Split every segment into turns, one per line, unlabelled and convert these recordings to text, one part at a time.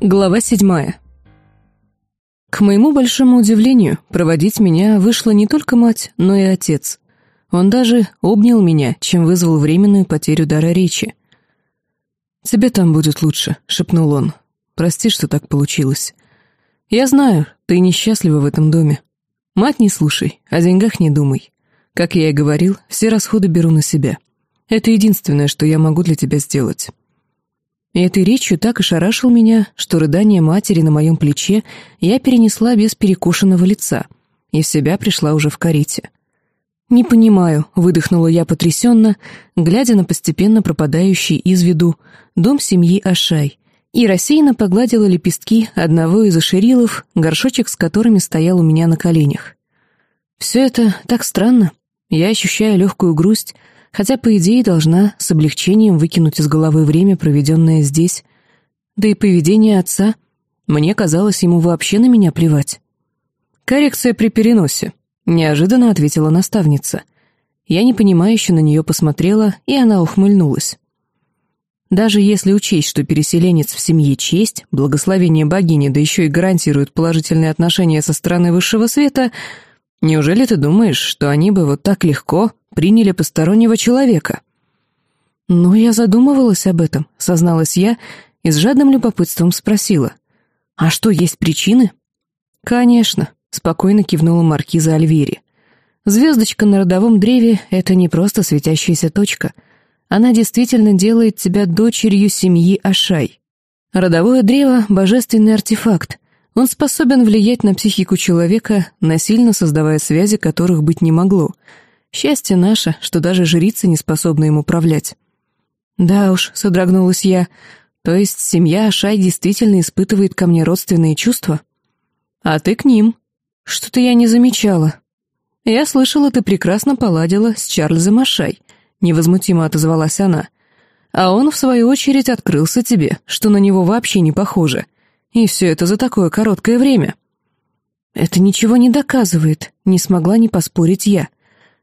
Глава седьмая. К моему большому удивлению, проводить меня вышла не только мать, но и отец. Он даже обнял меня, чем вызвал временную потерю дара речи. «Тебе там будет лучше», — шепнул он. «Прости, что так получилось. Я знаю, ты несчастлива в этом доме. Мать не слушай, о деньгах не думай. Как я и говорил, все расходы беру на себя. Это единственное, что я могу для тебя сделать». И этой речью так ошарашил меня, что рыдание матери на моем плече я перенесла без перекушенного лица, и в себя пришла уже в карете. «Не понимаю», — выдохнула я потрясенно, глядя на постепенно пропадающий из виду дом семьи Ашай, и рассеянно погладила лепестки одного из ошерилов, горшочек с которыми стоял у меня на коленях. «Все это так странно. Я ощущаю легкую грусть, хотя, по идее, должна с облегчением выкинуть из головы время, проведенное здесь. Да и поведение отца. Мне казалось, ему вообще на меня плевать. «Коррекция при переносе», — неожиданно ответила наставница. Я непонимающе на нее посмотрела, и она ухмыльнулась. Даже если учесть, что переселенец в семье честь, благословение богини, да еще и гарантирует положительные отношения со стороны высшего света, неужели ты думаешь, что они бы вот так легко приняли постороннего человека. «Ну, я задумывалась об этом», — созналась я и с жадным любопытством спросила. «А что, есть причины?» «Конечно», — спокойно кивнула маркиза Альвери. «Звездочка на родовом древе — это не просто светящаяся точка. Она действительно делает тебя дочерью семьи Ашай. Родовое древо — божественный артефакт. Он способен влиять на психику человека, насильно создавая связи, которых быть не могло — Счастье наше, что даже жрица не способна им управлять. Да уж, содрогнулась я, то есть семья Ашай действительно испытывает ко мне родственные чувства? А ты к ним. Что-то я не замечала. Я слышала, ты прекрасно поладила с Чарльзом Ашай, невозмутимо отозвалась она. А он, в свою очередь, открылся тебе, что на него вообще не похоже. И все это за такое короткое время. Это ничего не доказывает, не смогла не поспорить я.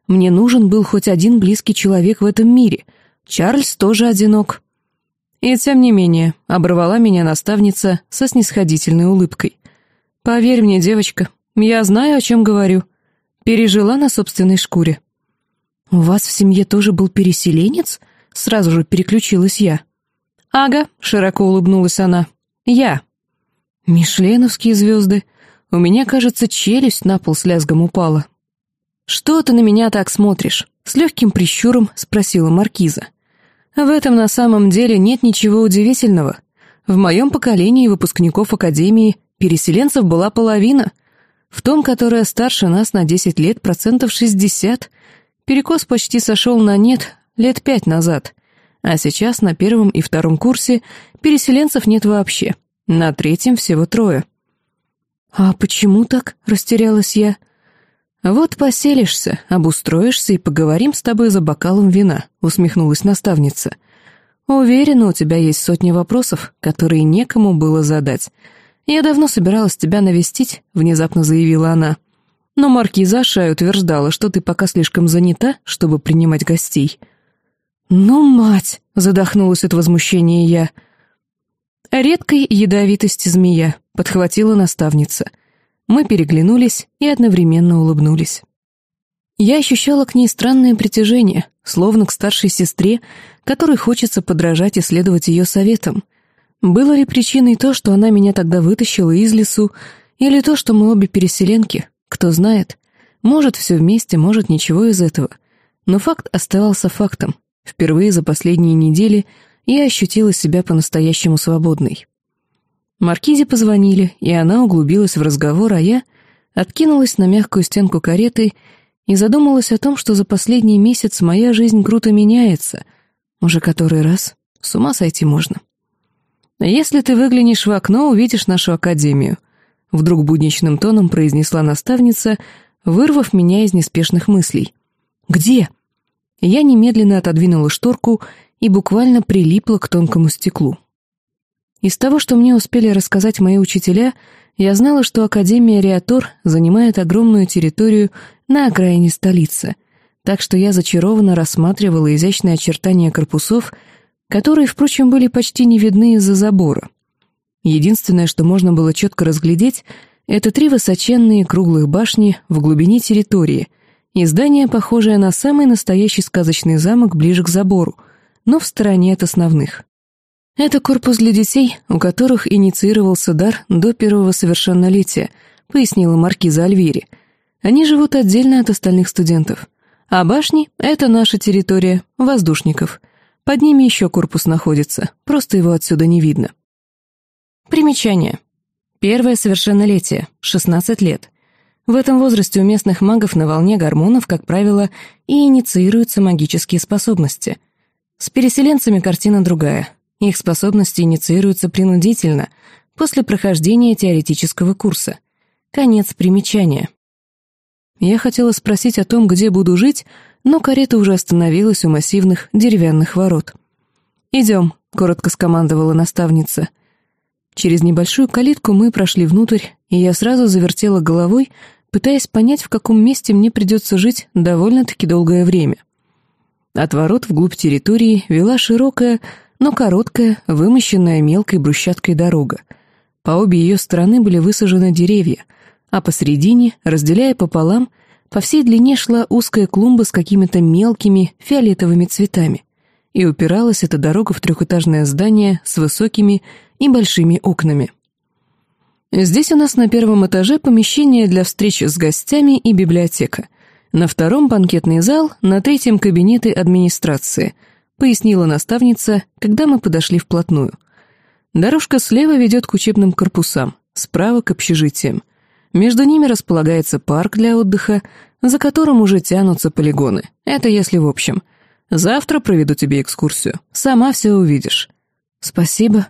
Мне нужен был хоть один близкий человек в этом мире. Чарльз тоже одинок. И тем не менее, оборвала меня наставница со снисходительной улыбкой. «Поверь мне, девочка, я знаю, о чем говорю. Пережила на собственной шкуре». «У вас в семье тоже был переселенец?» Сразу же переключилась я. «Ага», — широко улыбнулась она. «Я». «Мишленовские звезды. У меня, кажется, челюсть на пол с лязгом упала. «Что ты на меня так смотришь?» — с легким прищуром спросила Маркиза. «В этом на самом деле нет ничего удивительного. В моем поколении выпускников Академии переселенцев была половина. В том, которое старше нас на 10 лет, процентов 60. Перекос почти сошел на нет лет пять назад. А сейчас на первом и втором курсе переселенцев нет вообще. На третьем всего трое». «А почему так?» — растерялась я. «Вот поселишься, обустроишься и поговорим с тобой за бокалом вина», — усмехнулась наставница. «Уверена, у тебя есть сотни вопросов, которые некому было задать. Я давно собиралась тебя навестить», — внезапно заявила она. «Но маркиза Шай утверждала, что ты пока слишком занята, чтобы принимать гостей». «Ну, мать!» — задохнулась от возмущения я. «Редкой ядовитости змея», — подхватила наставница — мы переглянулись и одновременно улыбнулись. Я ощущала к ней странное притяжение, словно к старшей сестре, которой хочется подражать и следовать ее советам. Было ли причиной то, что она меня тогда вытащила из лесу, или то, что мы обе переселенки, кто знает. Может, все вместе, может, ничего из этого. Но факт оставался фактом. Впервые за последние недели я ощутила себя по-настоящему свободной. Маркизе позвонили, и она углубилась в разговор, а я откинулась на мягкую стенку кареты и задумалась о том, что за последний месяц моя жизнь круто меняется. Уже который раз. С ума сойти можно. «Если ты выглянешь в окно, увидишь нашу академию», — вдруг будничным тоном произнесла наставница, вырвав меня из неспешных мыслей. «Где?» Я немедленно отодвинула шторку и буквально прилипла к тонкому стеклу. Из того, что мне успели рассказать мои учителя, я знала, что Академия Риатор занимает огромную территорию на окраине столицы, так что я зачарованно рассматривала изящные очертания корпусов, которые, впрочем, были почти не видны из-за забора. Единственное, что можно было четко разглядеть, это три высоченные круглых башни в глубине территории и здание, похожее на самый настоящий сказочный замок ближе к забору, но в стороне от основных. Это корпус для детей, у которых инициировался дар до первого совершеннолетия, пояснила маркиза Альвири. Они живут отдельно от остальных студентов. А башни — это наша территория, воздушников. Под ними еще корпус находится, просто его отсюда не видно. Примечание. Первое совершеннолетие, 16 лет. В этом возрасте у местных магов на волне гормонов, как правило, и инициируются магические способности. С переселенцами картина другая. Их способности инициируются принудительно, после прохождения теоретического курса. Конец примечания. Я хотела спросить о том, где буду жить, но карета уже остановилась у массивных деревянных ворот. «Идем», — коротко скомандовала наставница. Через небольшую калитку мы прошли внутрь, и я сразу завертела головой, пытаясь понять, в каком месте мне придется жить довольно-таки долгое время. От ворот вглубь территории вела широкая, но короткая, вымощенная мелкой брусчаткой дорога. По обе ее стороны были высажены деревья, а посредине, разделяя пополам, по всей длине шла узкая клумба с какими-то мелкими фиолетовыми цветами. И упиралась эта дорога в трехэтажное здание с высокими и большими окнами. Здесь у нас на первом этаже помещение для встреч с гостями и библиотека. На втором банкетный зал, на третьем кабинеты администрации —— пояснила наставница, когда мы подошли вплотную. Дорожка слева ведет к учебным корпусам, справа к общежитиям. Между ними располагается парк для отдыха, за которым уже тянутся полигоны. Это если в общем. Завтра проведу тебе экскурсию. Сама все увидишь. Спасибо.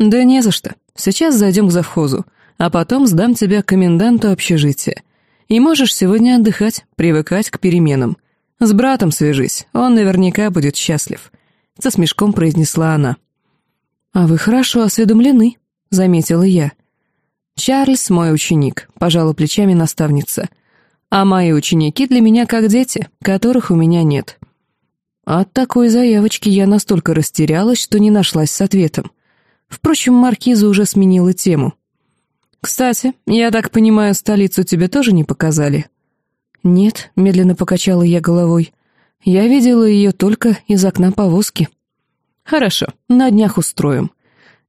Да не за что. Сейчас зайдем к завхозу, а потом сдам тебя коменданту общежития. И можешь сегодня отдыхать, привыкать к переменам. «С братом свяжись, он наверняка будет счастлив», — со смешком произнесла она. «А вы хорошо осведомлены», — заметила я. «Чарльз мой ученик», — пожала плечами наставница. «А мои ученики для меня как дети, которых у меня нет». От такой заявочки я настолько растерялась, что не нашлась с ответом. Впрочем, маркиза уже сменила тему. «Кстати, я так понимаю, столицу тебе тоже не показали?» «Нет», — медленно покачала я головой. «Я видела ее только из окна повозки». «Хорошо, на днях устроим.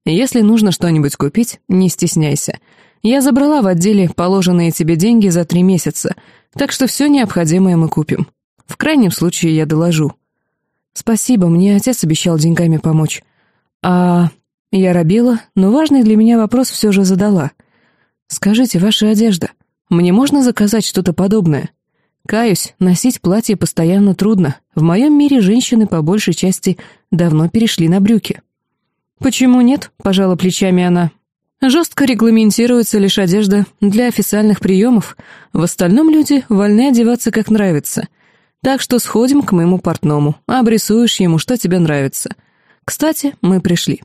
Если нужно что-нибудь купить, не стесняйся. Я забрала в отделе положенные тебе деньги за три месяца, так что все необходимое мы купим. В крайнем случае я доложу». «Спасибо, мне отец обещал деньгами помочь». «А...» Я робела, но важный для меня вопрос все же задала. «Скажите, ваша одежда, мне можно заказать что-то подобное?» Каюсь, носить платье постоянно трудно. В моем мире женщины по большей части давно перешли на брюки. «Почему нет?» — пожала плечами она. «Жестко регламентируется лишь одежда для официальных приемов. В остальном люди вольны одеваться как нравится. Так что сходим к моему портному, обрисуешь ему, что тебе нравится. Кстати, мы пришли».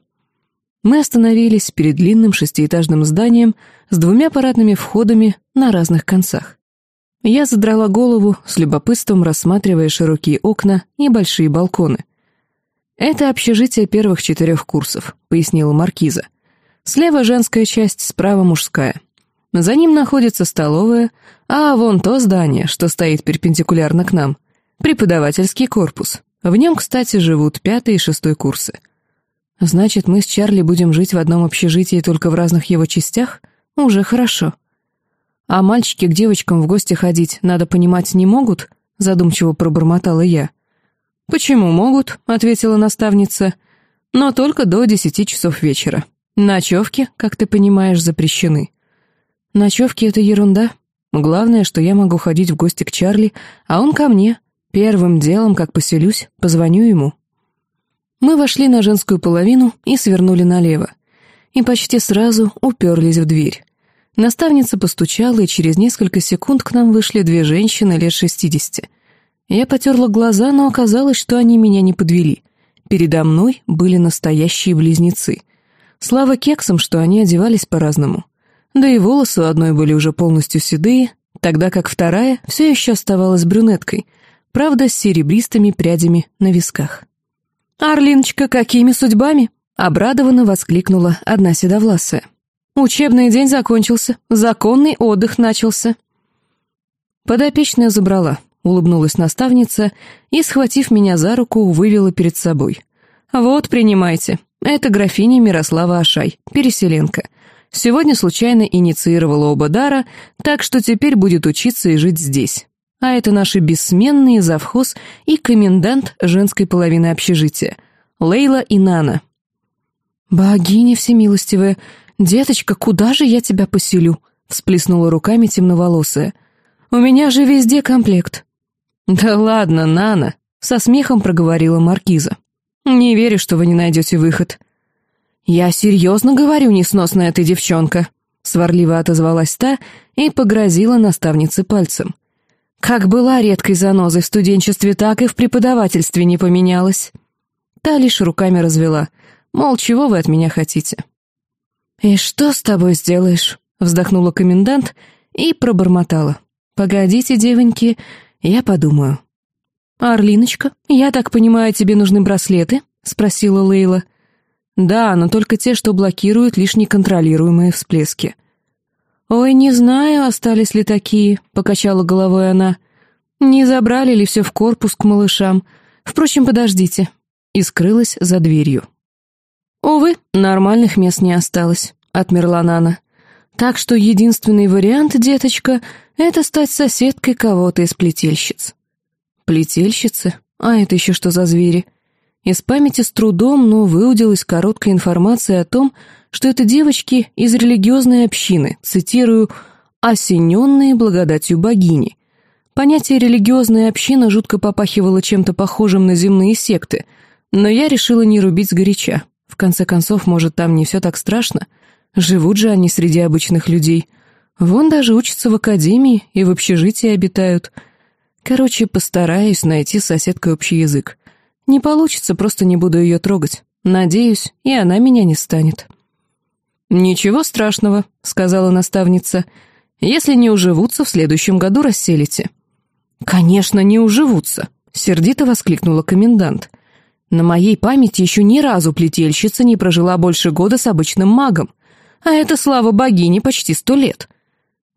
Мы остановились перед длинным шестиэтажным зданием с двумя парадными входами на разных концах. Я задрала голову, с любопытством рассматривая широкие окна и большие балконы. «Это общежитие первых четырех курсов», — пояснила Маркиза. «Слева женская часть, справа мужская. За ним находится столовая, а вон то здание, что стоит перпендикулярно к нам, преподавательский корпус. В нем, кстати, живут пятый и шестой курсы. Значит, мы с Чарли будем жить в одном общежитии только в разных его частях? Уже хорошо». «А мальчики к девочкам в гости ходить, надо понимать, не могут?» — задумчиво пробормотала я. «Почему могут?» — ответила наставница. «Но только до десяти часов вечера. Ночевки, как ты понимаешь, запрещены». «Ночевки — это ерунда. Главное, что я могу ходить в гости к Чарли, а он ко мне. Первым делом, как поселюсь, позвоню ему». Мы вошли на женскую половину и свернули налево. И почти сразу уперлись в дверь. Наставница постучала, и через несколько секунд к нам вышли две женщины лет шестидесяти. Я потерла глаза, но оказалось, что они меня не подвели. Передо мной были настоящие близнецы. Слава кексам, что они одевались по-разному. Да и волосы у одной были уже полностью седые, тогда как вторая все еще оставалась брюнеткой, правда, с серебристыми прядями на висках. «Арлиночка, какими судьбами?» — обрадованно воскликнула одна седовласая. «Учебный день закончился, законный отдых начался». Подопечная забрала, улыбнулась наставница и, схватив меня за руку, вывела перед собой. «Вот, принимайте. Это графиня Мирослава Ашай, переселенка. Сегодня случайно инициировала оба дара, так что теперь будет учиться и жить здесь. А это наши бессменные завхоз и комендант женской половины общежития, Лейла и Нана». «Богиня всемилостивая, деточка, куда же я тебя поселю?» — всплеснула руками темноволосая. «У меня же везде комплект». «Да ладно, Нана», — со смехом проговорила Маркиза. «Не верю, что вы не найдете выход». «Я серьезно говорю, несносная ты девчонка», — сварливо отозвалась та и погрозила наставнице пальцем. «Как была редкой занозой в студенчестве, так и в преподавательстве не поменялась». Та лишь руками развела, мол, чего вы от меня хотите. «И что с тобой сделаешь?» — вздохнула комендант и пробормотала. «Погодите, девоньки, я подумаю». «Орлиночка, я так понимаю, тебе нужны браслеты?» — спросила Лейла. «Да, но только те, что блокируют лишь неконтролируемые всплески». «Ой, не знаю, остались ли такие», — покачала головой она. «Не забрали ли все в корпус к малышам? Впрочем, подождите». И скрылась за дверью. «Увы, нормальных мест не осталось», — отмерла Нана. «Так что единственный вариант, деточка, это стать соседкой кого-то из плетельщиц». «Плетельщицы? А это еще что за звери?» Из памяти с трудом, но выудилась короткая информация о том, что это девочки из религиозной общины, цитирую, «осененные благодатью богини». Понятие «религиозная община» жутко попахивало чем-то похожим на земные секты, но я решила не рубить сгоряча. В конце концов, может, там не все так страшно? Живут же они среди обычных людей. Вон даже учатся в академии и в общежитии обитают. Короче, постараюсь найти с соседкой общий язык. Не получится, просто не буду ее трогать. Надеюсь, и она меня не станет. «Ничего страшного», — сказала наставница. «Если не уживутся, в следующем году расселите». «Конечно, не уживутся», — сердито воскликнула комендант. «На моей памяти еще ни разу плетельщица не прожила больше года с обычным магом, а это, слава богине, почти сто лет».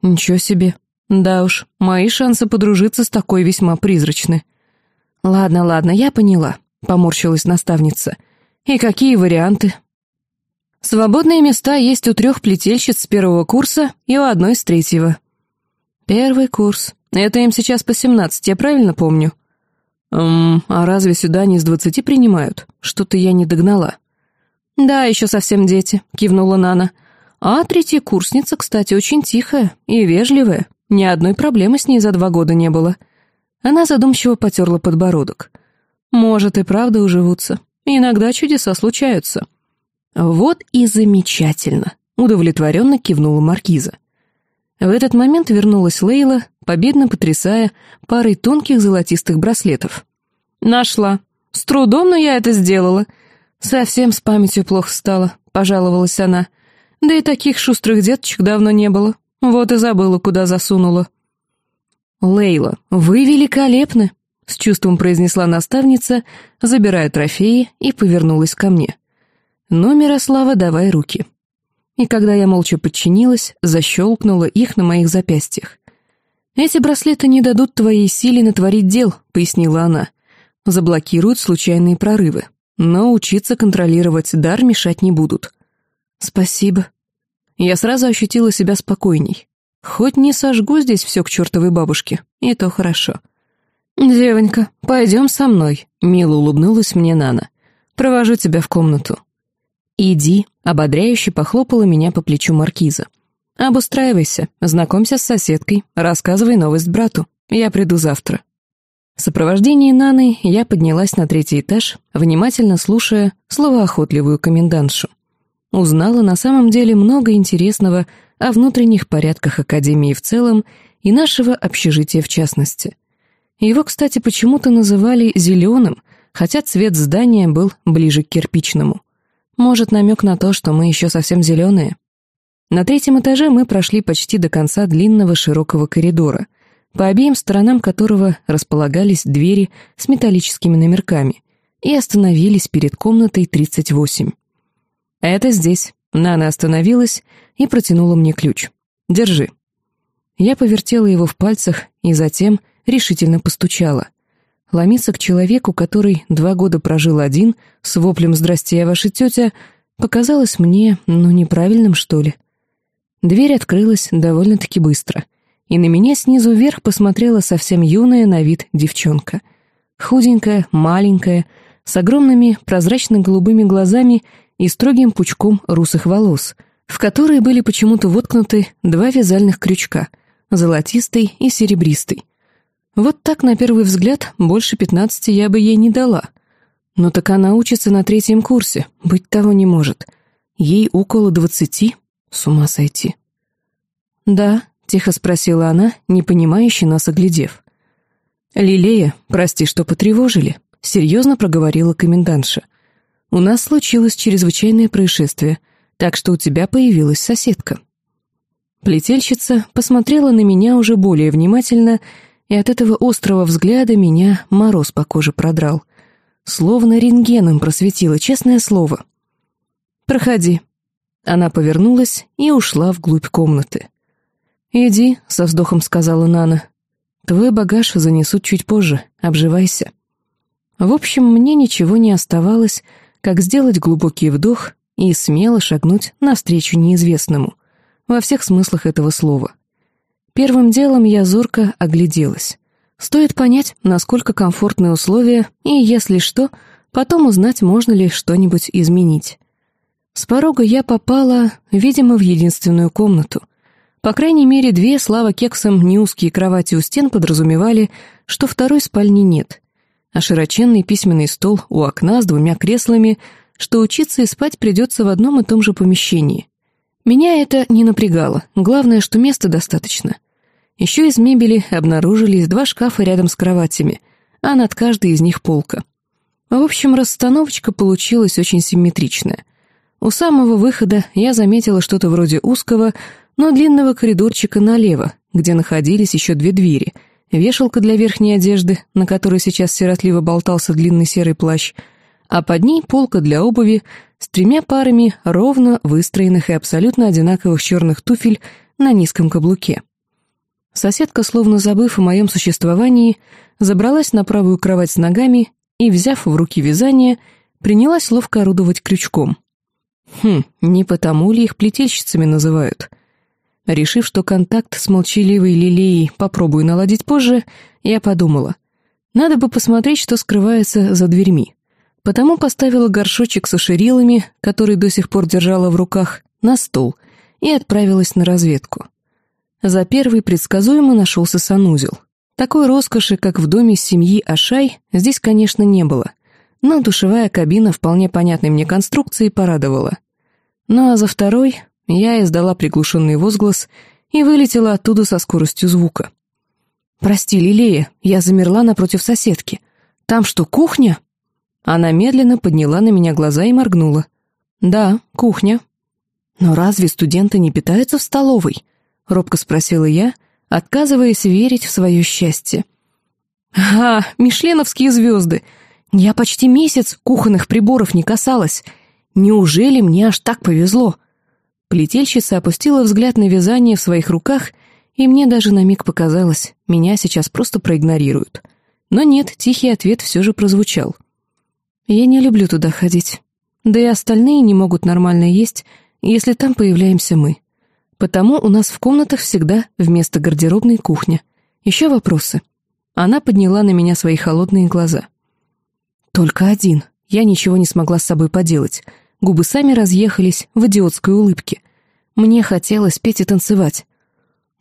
«Ничего себе. Да уж, мои шансы подружиться с такой весьма призрачны». «Ладно, ладно, я поняла», — поморщилась наставница. «И какие варианты?» «Свободные места есть у трех плетельщиц с первого курса и у одной с третьего». «Первый курс. Это им сейчас по семнадцать, я правильно помню?» «Эм, а разве сюда не с двадцати принимают? Что-то я не догнала». «Да, еще совсем дети», — кивнула Нана. «А третья курсница, кстати, очень тихая и вежливая. Ни одной проблемы с ней за два года не было. Она задумчиво потерла подбородок. «Может, и правда уживутся. Иногда чудеса случаются». «Вот и замечательно», — удовлетворенно кивнула Маркиза. В этот момент вернулась Лейла, победно потрясая парой тонких золотистых браслетов. «Нашла. С трудом, но я это сделала. Совсем с памятью плохо стало», — пожаловалась она. «Да и таких шустрых деточек давно не было. Вот и забыла, куда засунула». «Лейла, вы великолепны!» — с чувством произнесла наставница, забирая трофеи, и повернулась ко мне. «Ну, Мирослава, давай руки». И когда я молча подчинилась, защелкнула их на моих запястьях. «Эти браслеты не дадут твоей силе натворить дел», — пояснила она. «Заблокируют случайные прорывы, но учиться контролировать дар мешать не будут». «Спасибо». Я сразу ощутила себя спокойней. Хоть не сожгу здесь все к чертовой бабушке, и то хорошо. «Девонька, пойдем со мной», — мило улыбнулась мне Нана. «Провожу тебя в комнату». «Иди», — ободряюще похлопала меня по плечу маркиза. «Обустраивайся, знакомься с соседкой, рассказывай новость брату. Я приду завтра». В сопровождении Наны я поднялась на третий этаж, внимательно слушая словоохотливую комендантшу. Узнала на самом деле много интересного о внутренних порядках Академии в целом и нашего общежития в частности. Его, кстати, почему-то называли «зеленым», хотя цвет здания был ближе к кирпичному. Может, намек на то, что мы еще совсем зеленые? На третьем этаже мы прошли почти до конца длинного широкого коридора, по обеим сторонам которого располагались двери с металлическими номерками, и остановились перед комнатой 38. «Это здесь». Нана остановилась и протянула мне ключ. «Держи». Я повертела его в пальцах и затем решительно постучала. Ломиться к человеку, который два года прожил один, с воплем «Здрасте, я ваша тетя», показалось мне, ну, неправильным, что ли. Дверь открылась довольно-таки быстро, и на меня снизу вверх посмотрела совсем юная на вид девчонка. Худенькая, маленькая, с огромными прозрачно-голубыми глазами и строгим пучком русых волос, в которые были почему-то воткнуты два вязальных крючка — золотистый и серебристый. Вот так, на первый взгляд, больше пятнадцати я бы ей не дала. Но так она учится на третьем курсе, быть того не может. Ей около двадцати, с ума сойти. «Да», — тихо спросила она, непонимающе нас оглядев. «Лилея, прости, что потревожили», — серьезно проговорила комендантша. «У нас случилось чрезвычайное происшествие, так что у тебя появилась соседка». Плетельщица посмотрела на меня уже более внимательно и от этого острого взгляда меня мороз по коже продрал. Словно рентгеном просветило, честное слово. «Проходи». Она повернулась и ушла вглубь комнаты. «Иди», — со вздохом сказала Нана. «Твой багаж занесут чуть позже, обживайся». В общем, мне ничего не оставалось, как сделать глубокий вдох и смело шагнуть навстречу неизвестному, во всех смыслах этого слова. Первым делом я зорко огляделась. Стоит понять, насколько комфортные условия, и, если что, потом узнать, можно ли что-нибудь изменить. С порога я попала, видимо, в единственную комнату. По крайней мере, две, слава кексам, неузкие кровати у стен подразумевали, что второй спальни нет. А широченный письменный стол у окна с двумя креслами, что учиться и спать придется в одном и том же помещении. Меня это не напрягало, главное, что места достаточно — еще из мебели обнаружились два шкафа рядом с кроватями, а над каждой из них полка. В общем, расстановочка получилась очень симметричная. У самого выхода я заметила что-то вроде узкого, но длинного коридорчика налево, где находились еще две двери, вешалка для верхней одежды, на которой сейчас сиротливо болтался длинный серый плащ, а под ней полка для обуви с тремя парами ровно выстроенных и абсолютно одинаковых черных туфель на низком каблуке. Соседка, словно забыв о моем существовании, забралась на правую кровать с ногами и, взяв в руки вязание, принялась ловко орудовать крючком. Хм, не потому ли их плетельщицами называют? Решив, что контакт с молчаливой лилией попробую наладить позже, я подумала, надо бы посмотреть, что скрывается за дверьми. Потому поставила горшочек с ушерилами, который до сих пор держала в руках, на стол и отправилась на разведку. За первый предсказуемо нашелся санузел. Такой роскоши, как в доме семьи Ашай, здесь, конечно, не было, но душевая кабина вполне понятной мне конструкции порадовала. Ну а за второй я издала приглушенный возглас и вылетела оттуда со скоростью звука. «Прости, Лилея, я замерла напротив соседки. Там что, кухня?» Она медленно подняла на меня глаза и моргнула. «Да, кухня». «Но разве студенты не питаются в столовой?» — робко спросила я, отказываясь верить в свое счастье. «А, мишленовские звезды! Я почти месяц кухонных приборов не касалась. Неужели мне аж так повезло?» Плетельщица опустила взгляд на вязание в своих руках, и мне даже на миг показалось, меня сейчас просто проигнорируют. Но нет, тихий ответ все же прозвучал. «Я не люблю туда ходить. Да и остальные не могут нормально есть, если там появляемся мы. Потому у нас в комнатах всегда вместо гардеробной кухня. Еще вопросы?» Она подняла на меня свои холодные глаза. «Только один. Я ничего не смогла с собой поделать. Губы сами разъехались в идиотской улыбке. Мне хотелось петь и танцевать.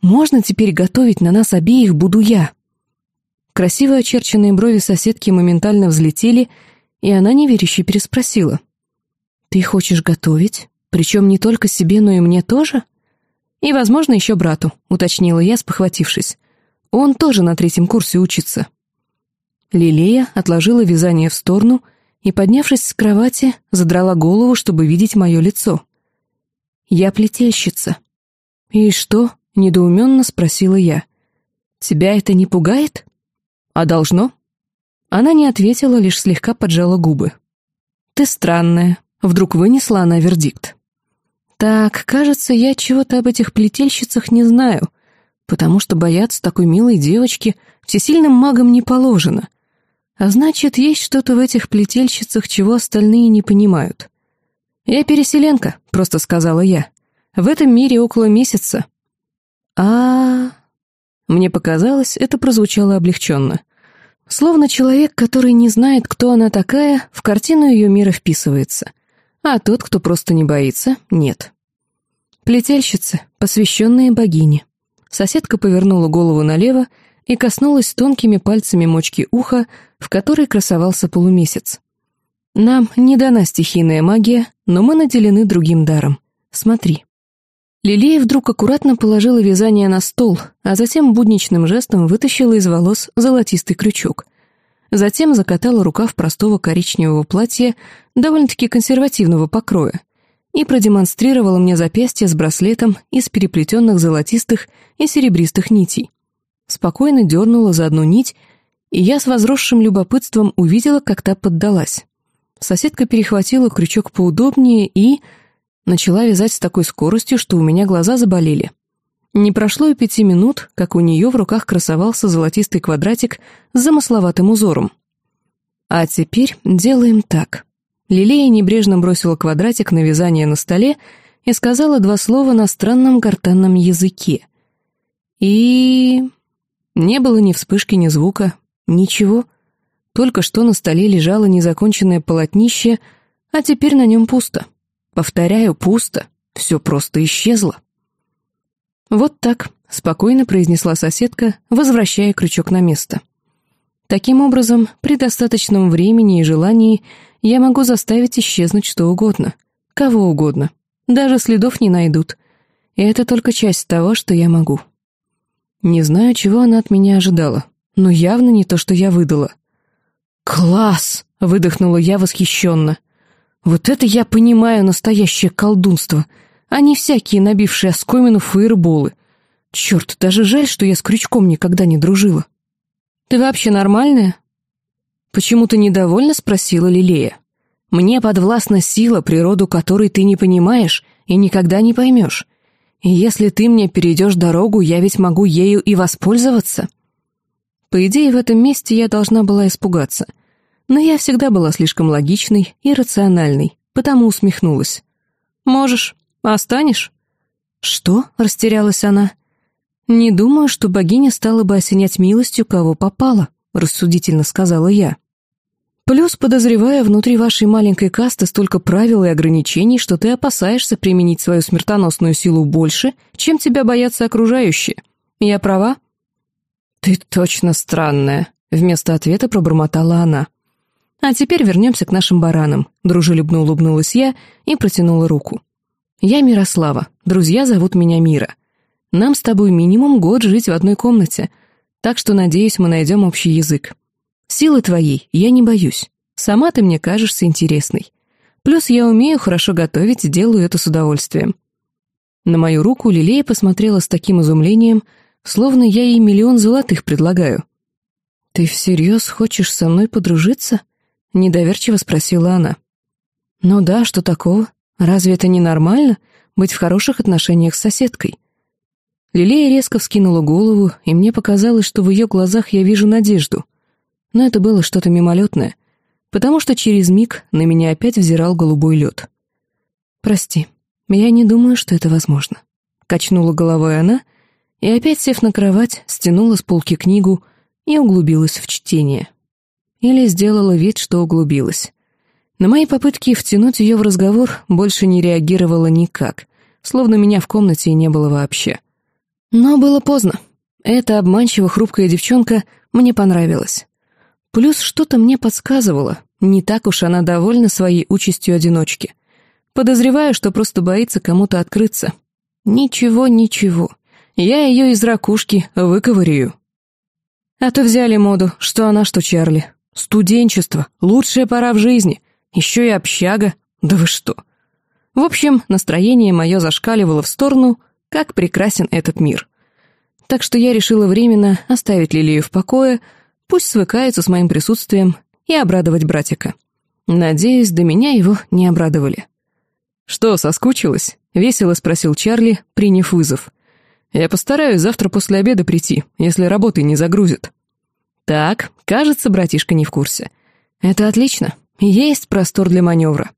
Можно теперь готовить на нас обеих буду я?» Красиво очерченные брови соседки моментально взлетели, и она неверяще переспросила. «Ты хочешь готовить? Причем не только себе, но и мне тоже?» «И, возможно, еще брату», — уточнила я, спохватившись. «Он тоже на третьем курсе учится». Лилея отложила вязание в сторону и, поднявшись с кровати, задрала голову, чтобы видеть мое лицо. «Я плетельщица». «И что?» — недоуменно спросила я. «Тебя это не пугает?» «А должно?» Она не ответила, лишь слегка поджала губы. «Ты странная», — Вдруг вынесла она вердикт. Так, кажется, я чего-то об этих плетельщицах не знаю, потому что бояться такой милой девочки всесильным магам не положено. А значит, есть что-то в этих плетельщицах, чего остальные не понимают. «Я переселенка», — просто сказала я. «В этом мире около месяца». А, Мне показалось, это прозвучало облегченно. Словно человек, который не знает, кто она такая, в картину ее мира вписывается. А тот, кто просто не боится, нет. Плетельщицы, посвященные богине. Соседка повернула голову налево и коснулась тонкими пальцами мочки уха, в которой красовался полумесяц. Нам не дана стихийная магия, но мы наделены другим даром. Смотри. Лилия вдруг аккуратно положила вязание на стол, а затем будничным жестом вытащила из волос золотистый крючок. Затем закатала рукав простого коричневого платья довольно-таки консервативного покроя и продемонстрировала мне запястье с браслетом из переплетенных золотистых и серебристых нитей спокойно дернула за одну нить, и я с возросшим любопытством увидела, как та поддалась. Соседка перехватила крючок поудобнее и... начала вязать с такой скоростью, что у меня глаза заболели. Не прошло и пяти минут, как у нее в руках красовался золотистый квадратик с замысловатым узором. А теперь делаем так. Лилея небрежно бросила квадратик на вязание на столе и сказала два слова на странном гортанном языке. И... Не было ни вспышки, ни звука, ничего. Только что на столе лежало незаконченное полотнище, а теперь на нем пусто. Повторяю, пусто. Все просто исчезло. «Вот так», — спокойно произнесла соседка, возвращая крючок на место. «Таким образом, при достаточном времени и желании я могу заставить исчезнуть что угодно, кого угодно. Даже следов не найдут. И это только часть того, что я могу». Не знаю, чего она от меня ожидала, но явно не то, что я выдала. «Класс!» — выдохнула я восхищенно. «Вот это я понимаю настоящее колдунство, а не всякие набившие оскомину фаерболы. Черт, даже жаль, что я с крючком никогда не дружила». «Ты вообще нормальная?» «Почему-то недовольно?» — спросила Лилея. «Мне подвластна сила, природу которой ты не понимаешь и никогда не поймешь. Если ты мне перейдешь дорогу, я ведь могу ею и воспользоваться. По идее, в этом месте я должна была испугаться. Но я всегда была слишком логичной и рациональной, потому усмехнулась. «Можешь. Останешь?» «Что?» — растерялась она. «Не думаю, что богиня стала бы осенять милостью, кого попала», — рассудительно сказала я. Плюс, подозревая, внутри вашей маленькой касты столько правил и ограничений, что ты опасаешься применить свою смертоносную силу больше, чем тебя боятся окружающие. Я права?» «Ты точно странная», — вместо ответа пробормотала она. «А теперь вернемся к нашим баранам», — дружелюбно улыбнулась я и протянула руку. «Я Мирослава, друзья зовут меня Мира. Нам с тобой минимум год жить в одной комнате, так что, надеюсь, мы найдем общий язык. Силы твоей я не боюсь. Сама ты мне кажешься интересной. Плюс я умею хорошо готовить, делаю это с удовольствием». На мою руку Лилея посмотрела с таким изумлением, словно я ей миллион золотых предлагаю. «Ты всерьез хочешь со мной подружиться?» — недоверчиво спросила она. «Ну да, что такого? Разве это не нормально — быть в хороших отношениях с соседкой?» Лилея резко вскинула голову, и мне показалось, что в ее глазах я вижу надежду — но это было что-то мимолетное, потому что через миг на меня опять взирал голубой лед. «Прости, я не думаю, что это возможно», — качнула головой она, и опять, сев на кровать, стянула с полки книгу и углубилась в чтение. Или сделала вид, что углубилась. На мои попытки втянуть ее в разговор больше не реагировала никак, словно меня в комнате и не было вообще. Но было поздно. Эта обманчиво хрупкая девчонка мне понравилась. Плюс что-то мне подсказывало, не так уж она довольна своей участью одиночки. Подозреваю, что просто боится кому-то открыться. Ничего, ничего. Я ее из ракушки выковырю. А то взяли моду, что она, что Чарли. Студенчество, лучшая пора в жизни. Еще и общага. Да вы что? В общем, настроение мое зашкаливало в сторону, как прекрасен этот мир. Так что я решила временно оставить Лилию в покое, Пусть свыкается с моим присутствием и обрадовать братика. Надеюсь, до меня его не обрадовали. «Что, соскучилась?» — весело спросил Чарли, приняв вызов. «Я постараюсь завтра после обеда прийти, если работы не загрузят». «Так, кажется, братишка не в курсе. Это отлично. Есть простор для маневра».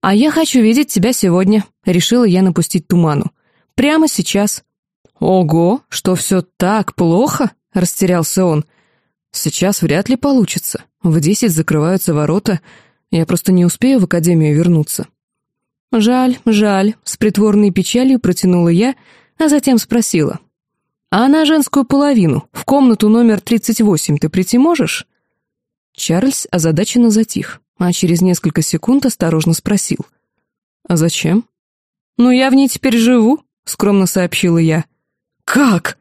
«А я хочу видеть тебя сегодня», — решила я напустить туману. «Прямо сейчас». «Ого, что все так плохо?» — растерялся он. «Сейчас вряд ли получится. В десять закрываются ворота. Я просто не успею в академию вернуться». «Жаль, жаль», — с притворной печалью протянула я, а затем спросила. «А на женскую половину, в комнату номер 38 ты прийти можешь?» Чарльз озадаченно затих, а через несколько секунд осторожно спросил. «А зачем?» «Ну, я в ней теперь живу», — скромно сообщила я. «Как?»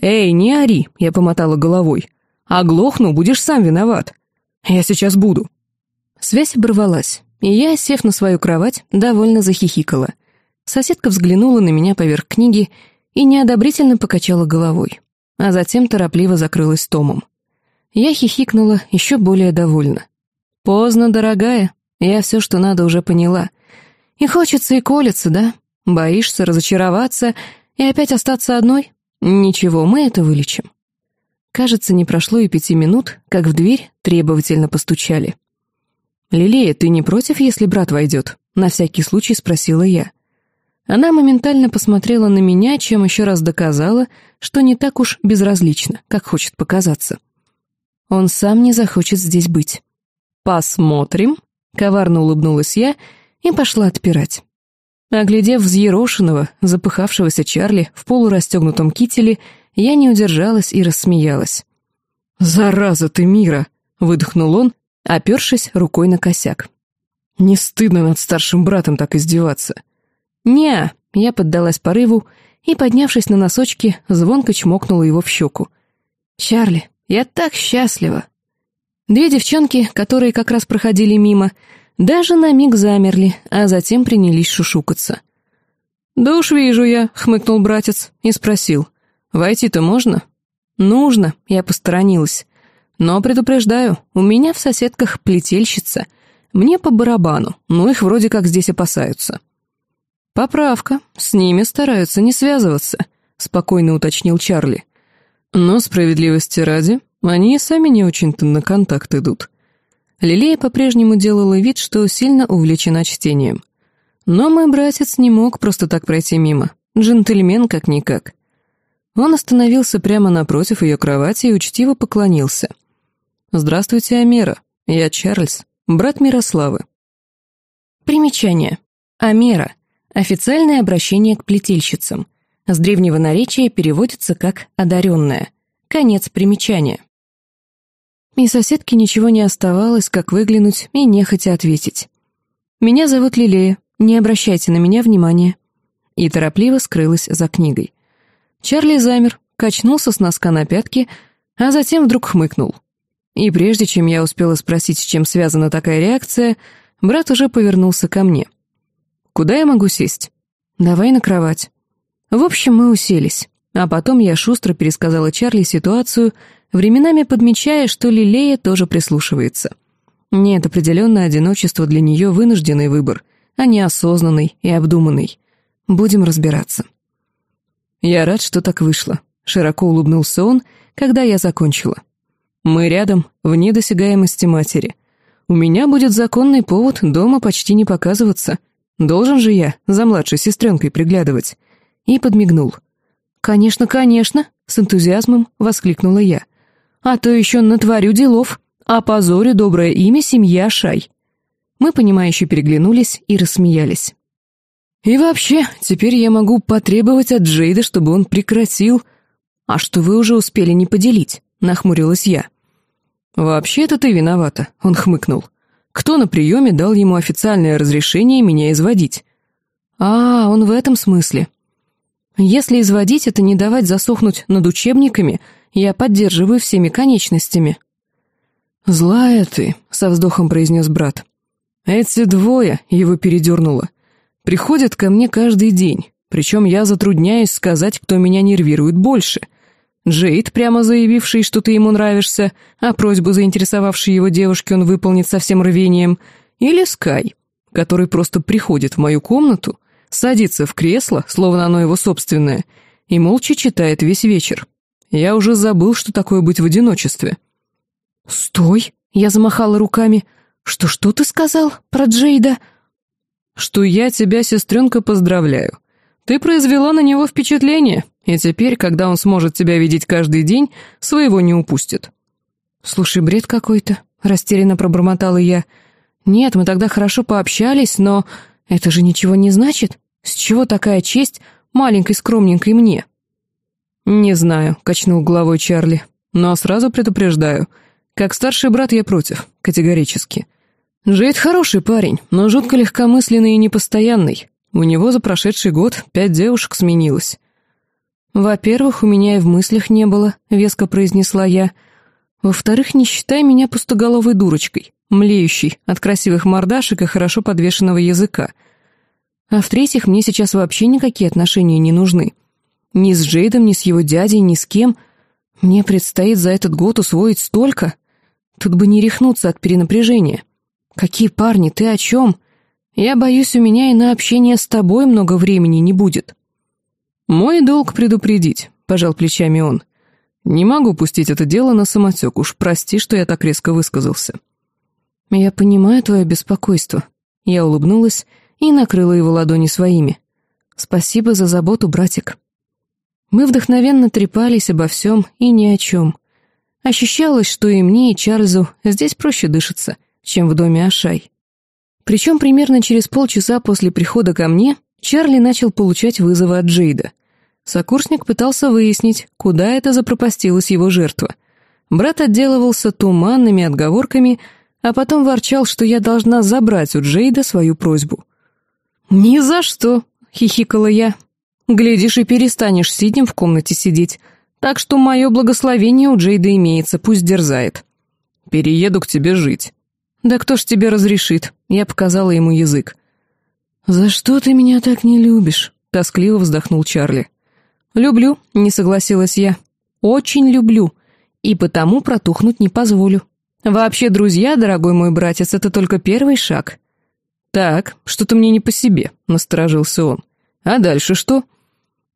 «Эй, не ори», — я помотала головой. «Оглохну, будешь сам виноват. Я сейчас буду». Связь оборвалась. И я, сев на свою кровать, довольно захихикала. Соседка взглянула на меня поверх книги и неодобрительно покачала головой, а затем торопливо закрылась томом. Я хихикнула еще более довольна. «Поздно, дорогая, я все, что надо, уже поняла. И хочется, и колется, да? Боишься разочароваться и опять остаться одной? Ничего, мы это вылечим». Кажется, не прошло и пяти минут, как в дверь требовательно постучали. «Лилея, ты не против, если брат войдет?» — на всякий случай спросила я. Она моментально посмотрела на меня, чем еще раз доказала, что не так уж безразлично, как хочет показаться. Он сам не захочет здесь быть. «Посмотрим», — коварно улыбнулась я и пошла отпирать. Оглядев взъерошенного, запыхавшегося Чарли в полурастегнутом кителе, я не удержалась и рассмеялась. «Зараза ты, Мира!» — выдохнул он, опершись рукой на косяк. «Не стыдно над старшим братом так издеваться?» «Не-а», я поддалась порыву и, поднявшись на носочки, звонко чмокнула его в щеку. «Чарли, я так счастлива!» Две девчонки, которые как раз проходили мимо, даже на миг замерли, а затем принялись шушукаться. «Да уж вижу я», — хмыкнул братец и спросил. «Войти-то можно?» «Нужно», — я посторонилась. Но предупреждаю, у меня в соседках плетельщица. Мне по барабану, но их вроде как здесь опасаются. Поправка, с ними стараются не связываться, спокойно уточнил Чарли. Но справедливости ради, они и сами не очень-то на контакт идут. Лилея по-прежнему делала вид, что сильно увлечена чтением. Но мой братец не мог просто так пройти мимо. Джентльмен как-никак. Он остановился прямо напротив ее кровати и учтиво поклонился — «Здравствуйте, Амера. Я Чарльз, брат Мирославы». Примечание. Амера. Официальное обращение к плетельщицам. С древнего наречия переводится как «одаренная». Конец примечания. И соседке ничего не оставалось, как выглянуть и нехотя ответить. «Меня зовут Лилея, не обращайте на меня внимания». И торопливо скрылась за книгой. Чарли замер, качнулся с носка на пятки, а затем вдруг хмыкнул. И прежде чем я успела спросить, с чем связана такая реакция, брат уже повернулся ко мне. «Куда я могу сесть?» «Давай на кровать». В общем, мы уселись, а потом я шустро пересказала Чарли ситуацию, временами подмечая, что Лилея тоже прислушивается. Нет, определенно одиночество для нее вынужденный выбор, а не осознанный и обдуманный. Будем разбираться. Я рад, что так вышло. Широко улыбнулся он, когда я закончила. Мы рядом, вне досягаемости матери. У меня будет законный повод дома почти не показываться. Должен же я за младшей сестренкой приглядывать. И подмигнул. «Конечно, конечно», — с энтузиазмом воскликнула я. «А то еще натворю делов, а позорю доброе имя семья Шай». Мы, понимающе переглянулись и рассмеялись. «И вообще, теперь я могу потребовать от Джейда, чтобы он прекратил...» «А что вы уже успели не поделить?» — нахмурилась я. «Вообще-то ты виновата», — он хмыкнул. «Кто на приеме дал ему официальное разрешение меня изводить?» «А, он в этом смысле». «Если изводить — это не давать засохнуть над учебниками, я поддерживаю всеми конечностями». «Злая ты», — со вздохом произнес брат. «Эти двое», — его передернуло, — «приходят ко мне каждый день, причем я затрудняюсь сказать, кто меня нервирует больше. Джейд, прямо заявивший, что ты ему нравишься, а просьбу заинтересовавшей его девушки он выполнит со всем рвением, или Скай, который просто приходит в мою комнату, садится в кресло, словно оно его собственное, и молча читает весь вечер. Я уже забыл, что такое быть в одиночестве. «Стой!» — я замахала руками. «Что-что ты сказал про Джейда?» «Что я тебя, сестренка, поздравляю. Ты произвела на него впечатление, и теперь, когда он сможет тебя видеть каждый день, своего не упустит». «Слушай, бред какой-то», — растерянно пробормотала я. «Нет, мы тогда хорошо пообщались, но это же ничего не значит. С чего такая честь маленькой скромненькой мне?» «Не знаю», — качнул головой Чарли, «но сразу предупреждаю. Как старший брат я против, категорически. Джейд хороший парень, но жутко легкомысленный и непостоянный. У него за прошедший год пять девушек сменилось. «Во-первых, у меня и в мыслях не было», — веско произнесла я. «Во-вторых, не считай меня пустоголовой дурочкой, млеющей от красивых мордашек и хорошо подвешенного языка. А в-третьих, мне сейчас вообще никакие отношения не нужны. Ни с Джейдом, ни с его дядей, ни с кем. Мне предстоит за этот год усвоить столько. Тут бы не рехнуться от перенапряжения. Какие парни, ты о чем? Я боюсь, у меня и на общение с тобой много времени не будет». «Мой долг предупредить», — пожал плечами он. «Не могу пустить это дело на самотек, уж прости, что я так резко высказался». «Я понимаю твое беспокойство». Я улыбнулась и накрыла его ладони своими. «Спасибо за заботу, братик». Мы вдохновенно трепались обо всем и ни о чем. Ощущалось, что и мне, и Чарльзу здесь проще дышится, чем в доме Ашай. Причем примерно через полчаса после прихода ко мне Чарли начал получать вызовы от Джейда. Сокурсник пытался выяснить, куда это запропастилась его жертва. Брат отделывался туманными отговорками, а потом ворчал, что я должна забрать у Джейда свою просьбу. «Ни за что!» — хихикала я. «Глядишь и перестанешь сиднем в комнате сидеть. Так что мое благословение у Джейда имеется, пусть дерзает». «Перееду к тебе жить». «Да кто ж тебе разрешит?» — я показала ему язык. «За что ты меня так не любишь?» — тоскливо вздохнул Чарли. «Люблю», — не согласилась я. «Очень люблю. И потому протухнуть не позволю. Вообще, друзья, дорогой мой братец, это только первый шаг». «Так, что-то мне не по себе», — насторожился он. «А дальше что?»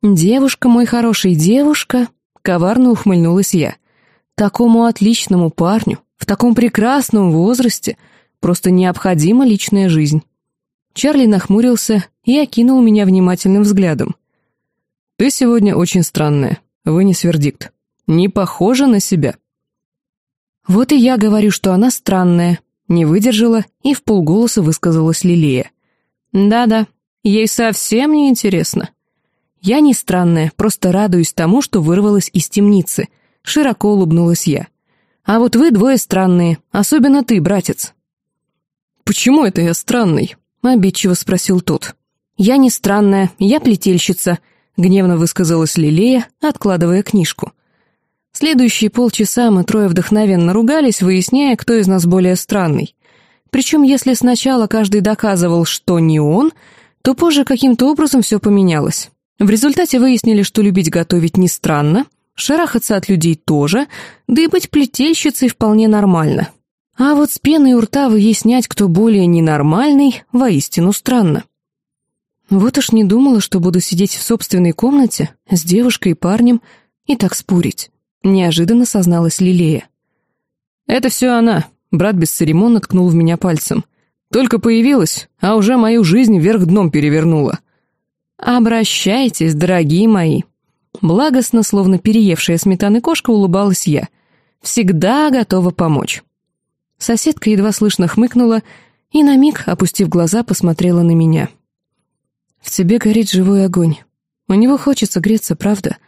«Девушка, мой хороший, девушка», — коварно ухмыльнулась я. «Такому отличному парню, в таком прекрасном возрасте, просто необходима личная жизнь». Чарли нахмурился и окинул меня внимательным взглядом. «Ты сегодня очень странная. Вынес вердикт. Не похожа на себя». «Вот и я говорю, что она странная», — не выдержала и в полголоса высказалась Лилея. «Да-да, ей совсем не интересно». «Я не странная, просто радуюсь тому, что вырвалась из темницы», — широко улыбнулась я. «А вот вы двое странные, особенно ты, братец». «Почему это я странный?» обидчиво спросил тот. «Я не странная, я плетельщица», — гневно высказалась Лилея, откладывая книжку. Следующие полчаса мы трое вдохновенно ругались, выясняя, кто из нас более странный. Причем, если сначала каждый доказывал, что не он, то позже каким-то образом все поменялось. В результате выяснили, что любить готовить не странно, шарахаться от людей тоже, да и быть плетельщицей вполне нормально. А вот с пеной у рта выяснять, кто более ненормальный, воистину странно. Вот уж не думала, что буду сидеть в собственной комнате с девушкой и парнем и так спорить. Неожиданно созналась Лилея. «Это все она», — брат бесцеремонно ткнул в меня пальцем. «Только появилась, а уже мою жизнь вверх дном перевернула». «Обращайтесь, дорогие мои». Благостно, словно переевшая сметаны кошка, улыбалась я. «Всегда готова помочь». Соседка едва слышно хмыкнула и на миг, опустив глаза, посмотрела на меня. «В тебе горит живой огонь. У него хочется греться, правда?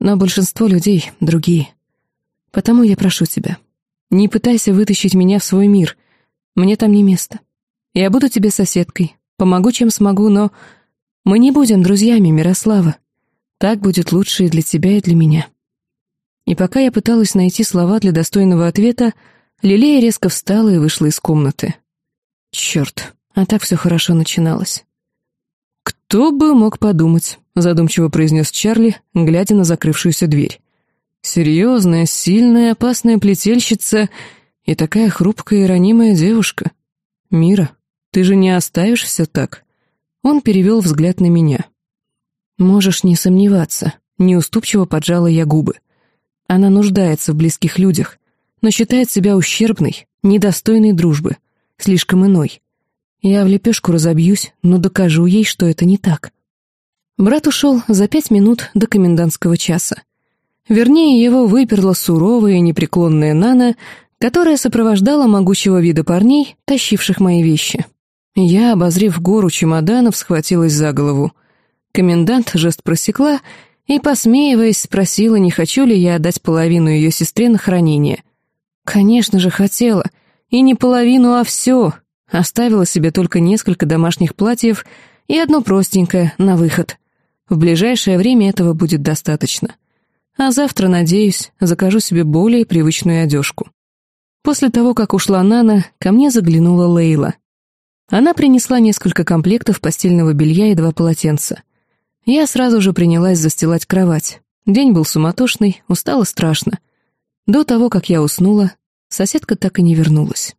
Но большинство людей другие. Потому я прошу тебя, не пытайся вытащить меня в свой мир. Мне там не место. Я буду тебе соседкой, помогу, чем смогу, но мы не будем друзьями, Мирослава. Так будет лучше и для тебя, и для меня». И пока я пыталась найти слова для достойного ответа, Лилея резко встала и вышла из комнаты. Черт, а так все хорошо начиналось. «Кто бы мог подумать», — задумчиво произнес Чарли, глядя на закрывшуюся дверь. Серьезная, сильная, опасная плетельщица и такая хрупкая и ранимая девушка. Мира, ты же не оставишь все так?» Он перевел взгляд на меня. «Можешь не сомневаться», — неуступчиво поджала я губы. «Она нуждается в близких людях, но считает себя ущербной, недостойной дружбы, слишком иной. Я в лепешку разобьюсь, но докажу ей, что это не так». Брат ушел за пять минут до комендантского часа. Вернее, его выперла суровая и непреклонная Нана, которая сопровождала могучего вида парней, тащивших мои вещи. Я, обозрев гору чемоданов, схватилась за голову. Комендант жест просекла и, посмеиваясь, спросила, не хочу ли я отдать половину ее сестре на хранение. Конечно же, хотела. И не половину, а все. Оставила себе только несколько домашних платьев и одно простенькое на выход. В ближайшее время этого будет достаточно. А завтра, надеюсь, закажу себе более привычную одежку. После того, как ушла Нана, ко мне заглянула Лейла. Она принесла несколько комплектов постельного белья и два полотенца. Я сразу же принялась застилать кровать. День был суматошный, устала страшно. До того, как я уснула, соседка так и не вернулась.